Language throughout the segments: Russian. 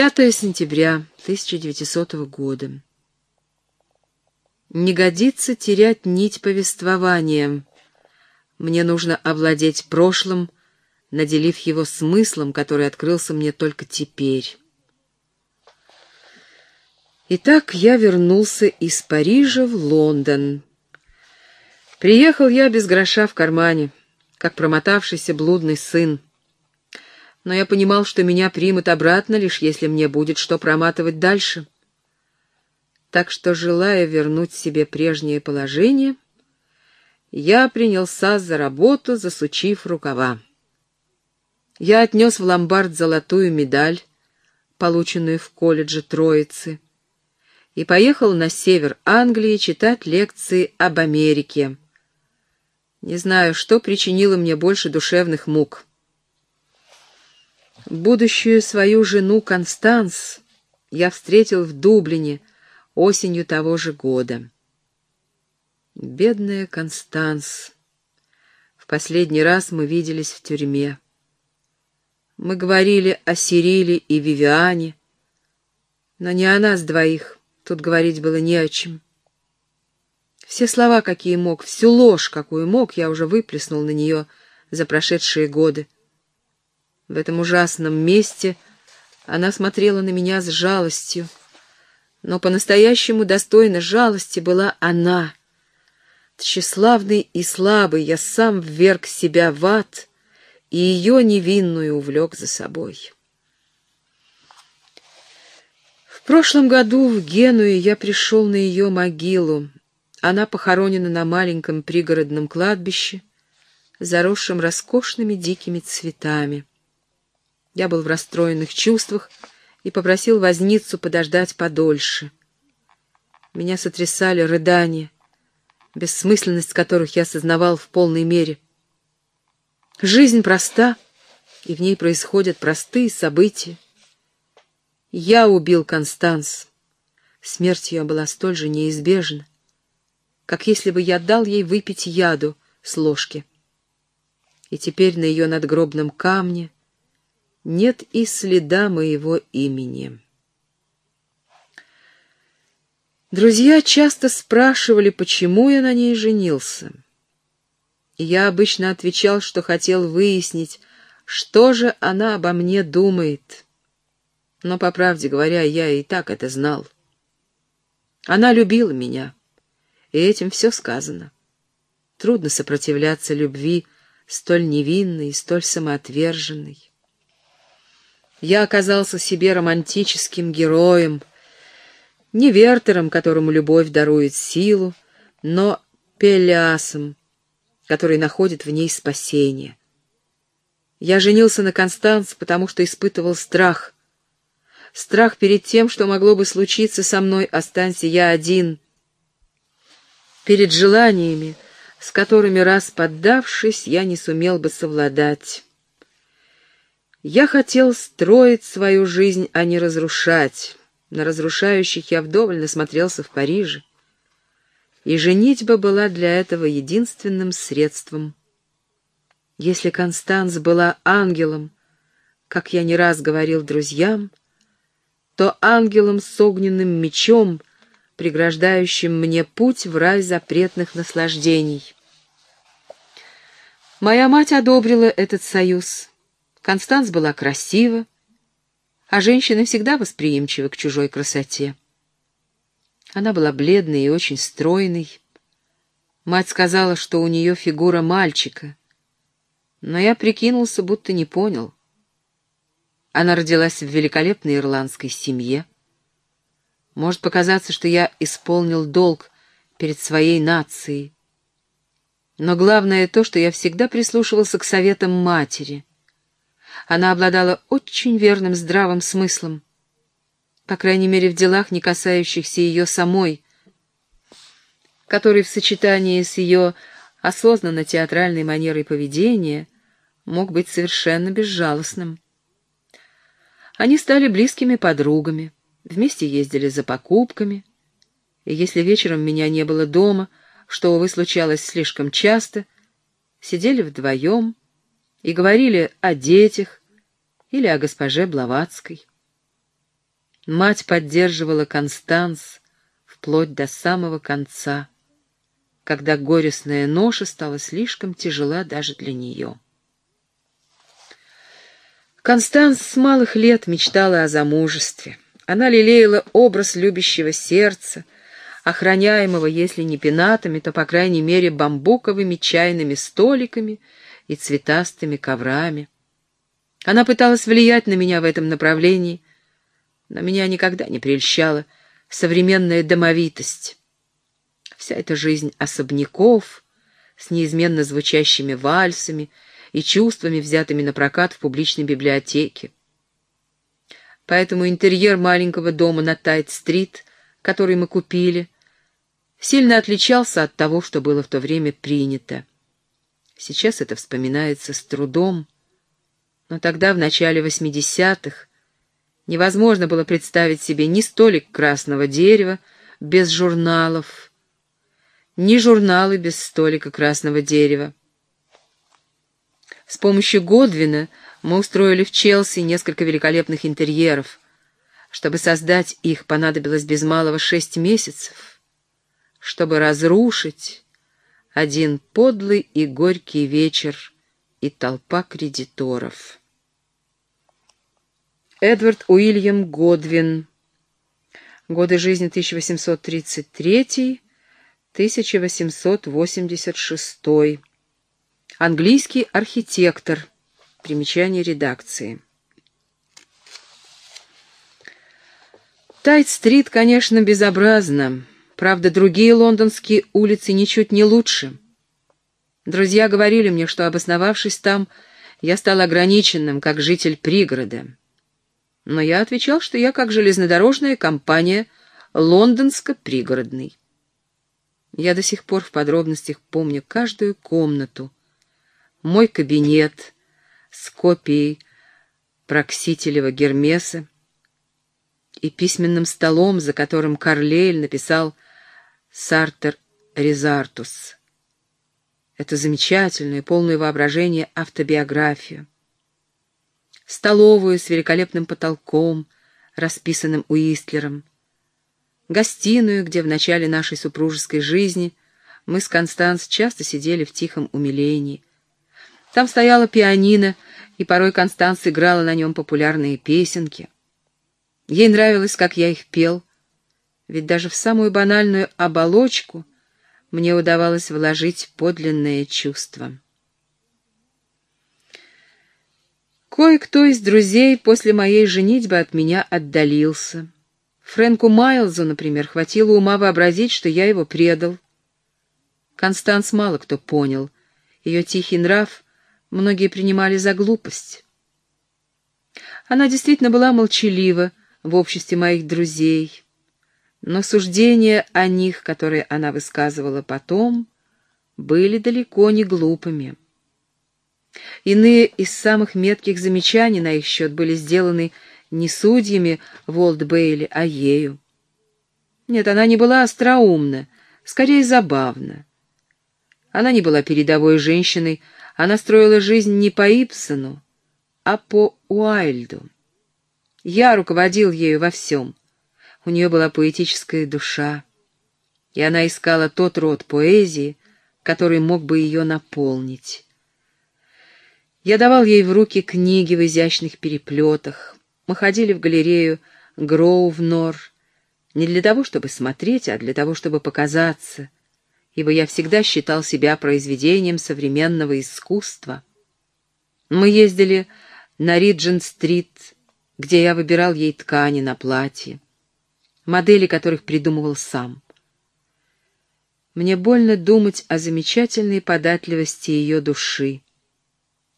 5 сентября 1900 года. Не годится терять нить повествования. Мне нужно овладеть прошлым, наделив его смыслом, который открылся мне только теперь. Итак, я вернулся из Парижа в Лондон. Приехал я без гроша в кармане, как промотавшийся блудный сын. Но я понимал, что меня примут обратно, лишь если мне будет что проматывать дальше. Так что, желая вернуть себе прежнее положение, я принялся за работу, засучив рукава. Я отнес в ломбард золотую медаль, полученную в колледже Троицы, и поехал на север Англии читать лекции об Америке. Не знаю, что причинило мне больше душевных мук. Будущую свою жену Констанс я встретил в Дублине осенью того же года. Бедная Констанс. В последний раз мы виделись в тюрьме. Мы говорили о Сириле и Вивиане, но не о нас двоих. Тут говорить было не о чем. Все слова, какие мог, всю ложь, какую мог, я уже выплеснул на нее за прошедшие годы. В этом ужасном месте она смотрела на меня с жалостью, но по-настоящему достойна жалости была она. Тщеславный и слабый я сам вверг себя в ад и ее невинную увлек за собой. В прошлом году в Генуе я пришел на ее могилу. Она похоронена на маленьком пригородном кладбище, заросшем роскошными дикими цветами. Я был в расстроенных чувствах и попросил возницу подождать подольше. Меня сотрясали рыдания, бессмысленность которых я осознавал в полной мере. Жизнь проста, и в ней происходят простые события. Я убил Констанс. Смерть ее была столь же неизбежна, как если бы я дал ей выпить яду с ложки. И теперь на ее надгробном камне нет и следа моего имени. Друзья часто спрашивали, почему я на ней женился. Я обычно отвечал, что хотел выяснить, что же она обо мне думает но, по правде говоря, я и так это знал. Она любила меня, и этим все сказано. Трудно сопротивляться любви столь невинной и столь самоотверженной. Я оказался себе романтическим героем, не Вертером, которому любовь дарует силу, но Пелиасом, который находит в ней спасение. Я женился на Констанс, потому что испытывал страх — страх перед тем, что могло бы случиться со мной, останься я один, перед желаниями, с которыми, раз поддавшись, я не сумел бы совладать. Я хотел строить свою жизнь, а не разрушать. На разрушающих я вдоволь насмотрелся в Париже. И женитьба была для этого единственным средством. Если Констанс была ангелом, как я не раз говорил друзьям, то ангелом с огненным мечом, преграждающим мне путь в рай запретных наслаждений. Моя мать одобрила этот союз. Констанс была красива, а женщины всегда восприимчивы к чужой красоте. Она была бледной и очень стройной. Мать сказала, что у нее фигура мальчика, но я прикинулся, будто не понял — она родилась в великолепной ирландской семье. Может показаться, что я исполнил долг перед своей нацией. Но главное то, что я всегда прислушивался к советам матери. Она обладала очень верным здравым смыслом, по крайней мере в делах, не касающихся ее самой, который в сочетании с ее осознанно театральной манерой поведения мог быть совершенно безжалостным. Они стали близкими подругами, вместе ездили за покупками. И если вечером меня не было дома, что, увы, случалось слишком часто, сидели вдвоем и говорили о детях или о госпоже Блаватской. Мать поддерживала Констанс вплоть до самого конца, когда горестная ноша стала слишком тяжела даже для нее. Констанс с малых лет мечтала о замужестве. Она лелеяла образ любящего сердца, охраняемого, если не пенатами, то, по крайней мере, бамбуковыми чайными столиками и цветастыми коврами. Она пыталась влиять на меня в этом направлении, но меня никогда не прельщала современная домовитость. Вся эта жизнь особняков с неизменно звучащими вальсами и чувствами, взятыми на прокат в публичной библиотеке. Поэтому интерьер маленького дома на Тайт-стрит, который мы купили, сильно отличался от того, что было в то время принято. Сейчас это вспоминается с трудом, но тогда, в начале 80-х, невозможно было представить себе ни столик красного дерева без журналов, ни журналы без столика красного дерева. С помощью Годвина мы устроили в Челси несколько великолепных интерьеров. Чтобы создать их, понадобилось без малого шесть месяцев чтобы разрушить один подлый и горький вечер и толпа кредиторов. Эдвард Уильям Годвин. Годы жизни 1833-1886. Английский архитектор. Примечание редакции. Тайт-стрит, конечно, безобразно. Правда, другие лондонские улицы ничуть не лучше. Друзья говорили мне, что, обосновавшись там, я стал ограниченным, как житель пригорода. Но я отвечал, что я, как железнодорожная компания, лондонско-пригородный. Я до сих пор в подробностях помню каждую комнату, мой кабинет с копией Проксителева Гермеса и письменным столом, за которым Карлейль написал Сартер Резартус. Это замечательная, полное воображение автобиография. Столовую с великолепным потолком, расписанным Уистлером. Гостиную, где в начале нашей супружеской жизни мы с Констанс часто сидели в тихом умилении. Там стояла пианино, и порой Констанс играла на нем популярные песенки. Ей нравилось, как я их пел — ведь даже в самую банальную оболочку мне удавалось вложить подлинное чувство. Кое-кто из друзей после моей женитьбы от меня отдалился. Фрэнку Майлзу, например, хватило ума вообразить, что я его предал. Констанс мало кто понял. Ее тихий нрав многие принимали за глупость. Она действительно была молчалива в обществе моих друзей но суждения о них, которые она высказывала потом, были далеко не глупыми. Иные из самых метких замечаний на их счет были сделаны не судьями Волт Бейли, а ею. Нет, она не была остроумна, скорее забавна. Она не была передовой женщиной, она строила жизнь не по Ипсону, а по Уайльду. Я руководил ею во всем у нее была поэтическая душа, и она искала тот род поэзии, который мог бы ее наполнить. Я давал ей в руки книги в изящных переплетах. Мы ходили в галерею Гроувнор не для того, чтобы смотреть, а для того, чтобы показаться, ибо я всегда считал себя произведением современного искусства. Мы ездили на Риджин-стрит, где я выбирал ей ткани на платье модели которых придумывал сам. Мне больно думать о замечательной податливости ее души.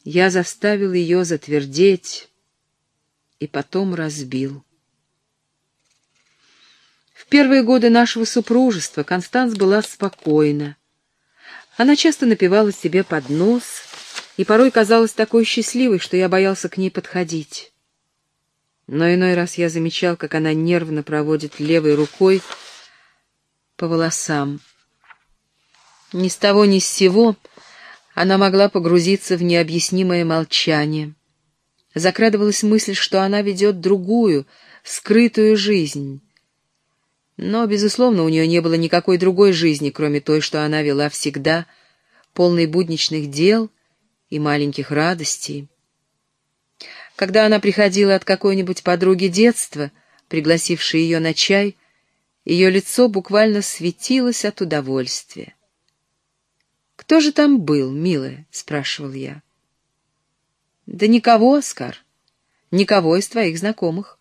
Я заставил ее затвердеть и потом разбил. В первые годы нашего супружества Констанс была спокойна. Она часто напивала себе под нос и порой казалась такой счастливой, что я боялся к ней подходить но иной раз я замечал, как она нервно проводит левой рукой по волосам. Ни с того ни с сего она могла погрузиться в необъяснимое молчание. Закрадывалась мысль, что она ведет другую, скрытую жизнь. Но, безусловно, у нее не было никакой другой жизни, кроме той, что она вела всегда, полной будничных дел и маленьких радостей. Когда она приходила от какой-нибудь подруги детства, пригласившей ее на чай, ее лицо буквально светилось от удовольствия. «Кто же там был, милая?» — спрашивал я. «Да никого, Оскар. Никого из твоих знакомых».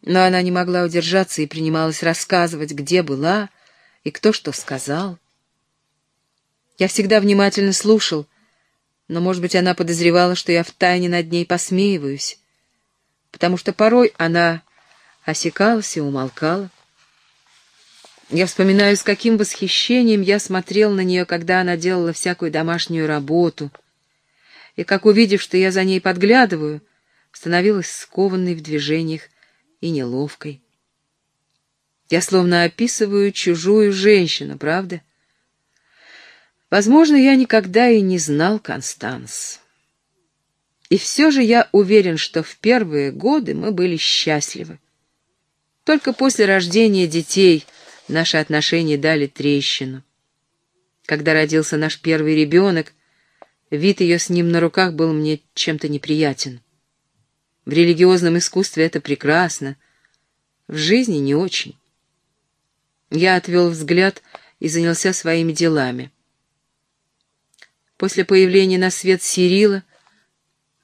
Но она не могла удержаться и принималась рассказывать, где была и кто что сказал. Я всегда внимательно слушал, но, может быть, она подозревала, что я втайне над ней посмеиваюсь, потому что порой она осекалась и умолкала. Я вспоминаю, с каким восхищением я смотрел на нее, когда она делала всякую домашнюю работу, и как, увидев, что я за ней подглядываю, становилась скованной в движениях и неловкой. Я словно описываю чужую женщину, правда? Возможно, я никогда и не знал Констанс. И все же я уверен, что в первые годы мы были счастливы. Только после рождения детей наши отношения дали трещину. Когда родился наш первый ребенок, вид ее с ним на руках был мне чем-то неприятен. В религиозном искусстве это прекрасно, в жизни не очень. Я отвел взгляд и занялся своими делами. После появления на свет Сирила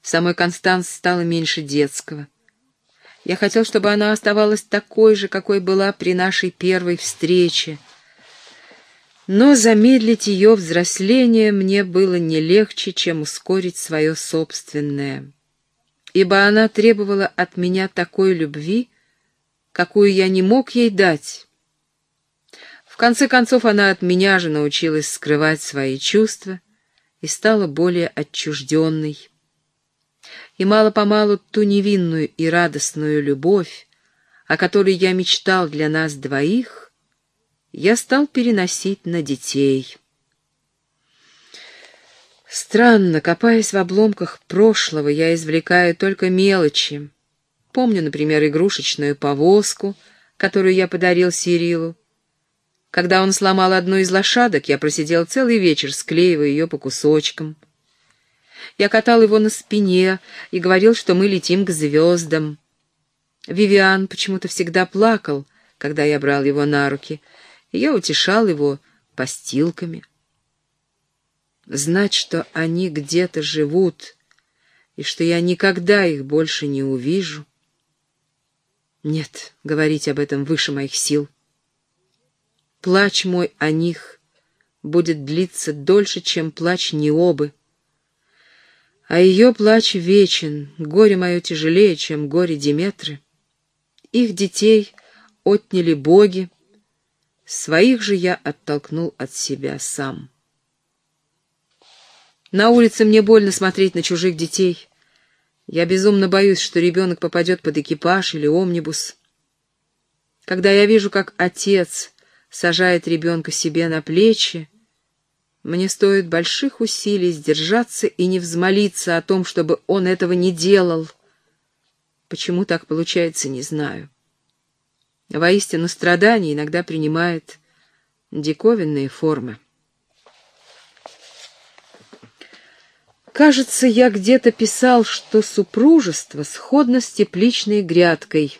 самой Констанс стало меньше детского. Я хотел, чтобы она оставалась такой же, какой была при нашей первой встрече. Но замедлить ее взросление мне было не легче, чем ускорить свое собственное, ибо она требовала от меня такой любви, какую я не мог ей дать. В конце концов, она от меня же научилась скрывать свои чувства и стала более отчужденной и мало-помалу ту невинную и радостную любовь, о которой я мечтал для нас двоих, я стал переносить на детей. Странно, копаясь в обломках прошлого, я извлекаю только мелочи. Помню, например, игрушечную повозку, которую я подарил Сирилу. Когда он сломал одну из лошадок, я просидел целый вечер, склеивая ее по кусочкам — я катал его на спине и говорил, что мы летим к звездам. Вивиан почему-то всегда плакал, когда я брал его на руки, и я утешал его постилками. Знать, что они где-то живут, и что я никогда их больше не увижу. Нет, говорить об этом выше моих сил. Плач мой о них будет длиться дольше, чем плач Необы, а ее плач вечен, горе мое тяжелее, чем горе Диметры. Их детей отняли боги, своих же я оттолкнул от себя сам. На улице мне больно смотреть на чужих детей. Я безумно боюсь, что ребенок попадет под экипаж или омнибус. Когда я вижу, как отец сажает ребенка себе на плечи, мне стоит больших усилий сдержаться и не взмолиться о том, чтобы он этого не делал. Почему так получается, не знаю. Воистину, страдание иногда принимает диковинные формы. Кажется, я где-то писал, что супружество сходно с тепличной грядкой.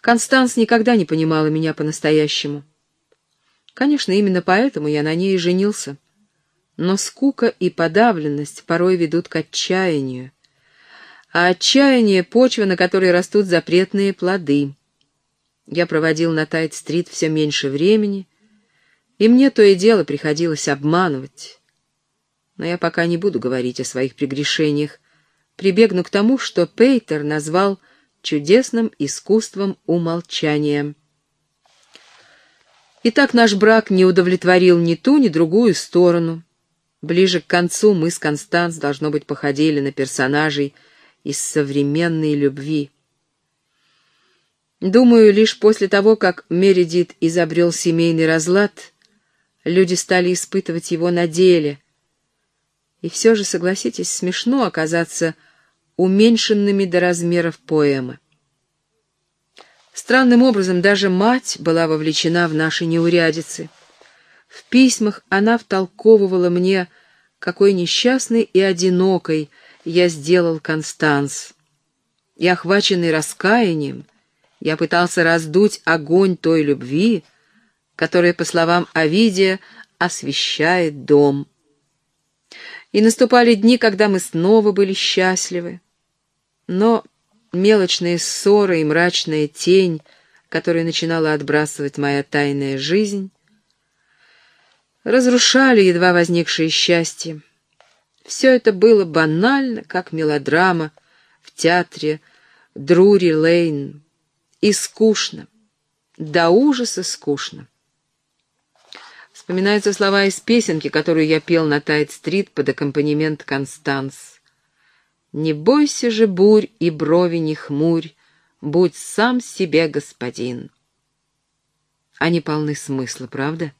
Констанс никогда не понимала меня по-настоящему. Конечно, именно поэтому я на ней и женился. Но скука и подавленность порой ведут к отчаянию. А отчаяние — почва, на которой растут запретные плоды. Я проводил на Тайт-стрит все меньше времени, и мне то и дело приходилось обманывать. Но я пока не буду говорить о своих прегрешениях, прибегну к тому, что Пейтер назвал чудесным искусством умолчания. Итак, наш брак не удовлетворил ни ту, ни другую сторону. Ближе к концу мы с Констанс, должно быть, походили на персонажей из современной любви. Думаю, лишь после того, как Мередит изобрел семейный разлад, люди стали испытывать его на деле. И все же, согласитесь, смешно оказаться уменьшенными до размеров поэмы. Странным образом даже мать была вовлечена в наши неурядицы. В письмах она втолковывала мне, какой несчастной и одинокой я сделал Констанс. И, охваченный раскаянием, я пытался раздуть огонь той любви, которая, по словам Овидия, освещает дом. И наступали дни, когда мы снова были счастливы. Но мелочные ссоры и мрачная тень, которую начинала отбрасывать моя тайная жизнь, разрушали едва возникшее счастье. Все это было банально, как мелодрама в театре Друри Лейн, и скучно, до ужаса скучно. Вспоминаются слова из песенки, которую я пел на Тайт-стрит под аккомпанемент Констанс. «Не бойся же бурь и брови не хмурь, будь сам себе господин». Они полны смысла, правда?